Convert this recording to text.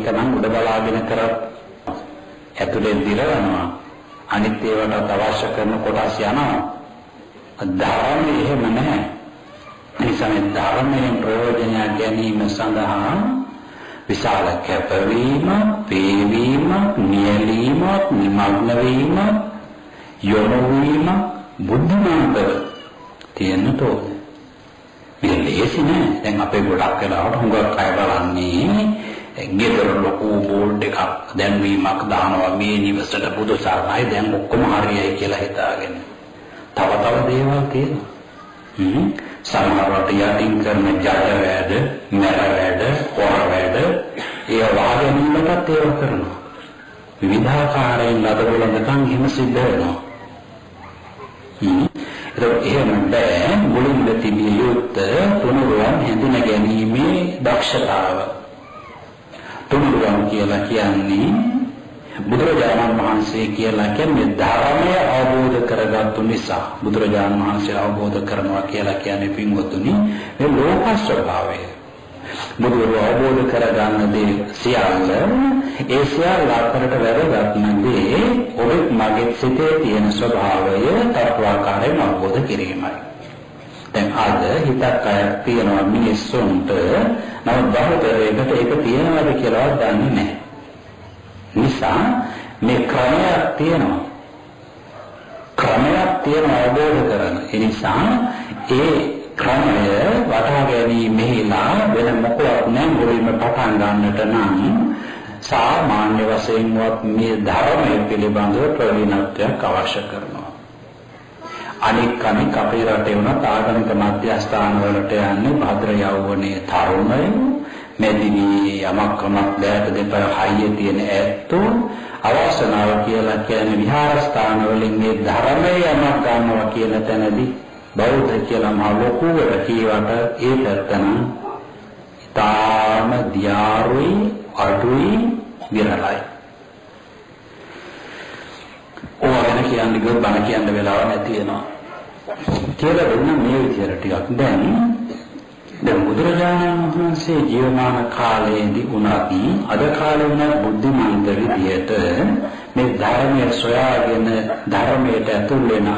ඒක නම් උඩ බලාගෙන කරත් ඇතුලෙන් දිරවනවා. අනිත් ඒවාට අවශ්‍ය කරන කොටස් යනවා. ධර්මයේ එහෙම නැහැ. නිසා මේ ධර්මයෙන් ප්‍රයෝජන ගැනීම සඳහා විශාල කැපවීම, වේවීම, නියැලීම, නිමග්න වීම, යොමු වීම බුද්ධිමත්ව තියෙන්න ඕනේ. මේ ලේසි නෑ. දැන් අපේ ගොඩක් වෙලාවට හුඟක් අය බලන්නේ ගෙදර ලොකු බෝල්ඩ් එකක් දැන්වීමක් දානවා මේ නිවසට බුදු සරණයි දැන් ඔක්කොම හරියයි කියලා හිතාගෙන. තව තව දේවල් තියෙනවා. හ්ම් සමහරවට යටින් කරන ජඩ වැඩ, මර වැඩ, හොර වැඩ ඒ වාගෙනීමටත් ඒව කරනවා. විවිධාකාරයෙන් ලදවලඳකම් එහෙම සිද්ධ වෙනවා. හ්ම් ඒක එහෙම බෑ මුලින්ම තිබිය යුත්තේ තුනුරුවන් හැඳින ගැනීමේ දක්ෂතාව. තුනුරුවන් කියලා කියන්නේ බුදුරජාණන් වහන්සේ කියලා කියන්නේ ධර්මය අවබෝධ කරගත්තු නිසා බුදුරජාණන් වහන්සේ අවබෝධ කරනවා කියලා කියන්නේ පින්වතුනි මේ ලෝක ස්වභාවය. බුදුරු අවබෝධ කරගන්න දේ සියල්ල ඒ සියල්ල අපරට වැදගත්ම දේ ඔබ මගේ සිතේ තියෙන ස්වභාවය තත්වාකාරයෙන් අවබෝධ කිරීමයි. දැන් අද හිතක් අය තියෙනවා මිනිස්සුන්ට නමුත් බහුතරයකට ඒක තියෙනවද කියලා දන්නේ නැහැ. නිසා මේ ක්‍රමයක් තියෙනවා. ක්‍රමයක් තියෙන අවබෝධ කරන. ඒ නිසා ඒ ක්‍රමය වටහා ගැනීමෙහිලා වෙන මොකවත් නැහැ මුලින්ම පටන් ගන්නට නම් සාමාන්‍ය වශයෙන්වත් මේ ධර්මය පිළිබඳව ප්‍රවීණත්වයක් අවශ්‍ය කරනවා. අනික් අනික් අපේ රටේ වුණත් ආගමික මධ්‍යස්ථාන වලට යන්නේ භද්‍ර යෞවනයේ තරුණයෝ මෙදිවි යමක් කමක් දැයට දෙපළ හයිය තියෙන ඇත්තෝ අවසනාව කියලා කියන්නේ විහාරස්ථාන වලින් මේ ධර්මය යමක් ගන්නවා කියන තැනදී බෞද්ධ කියලා මහ ලොකුවට කියවට ඒ පැත්තන තාම දියාරුයි අඩුයි විරලයි. කියන්නේ ගොඩ බණ කියන්න වෙලාව නැති වෙනවා. කියලා දුන්න මේ විදිහට ටිකක්. දැන් දැන් බුදුරජාණන් වහන්සේ ජීවමාන කාලයේදී උනත් අද කාලේ උනත් බුද්ධිමන්ත විදියට මේ ධර්මයේ සොයාගෙන ධර්මයට ඇතුල් වෙන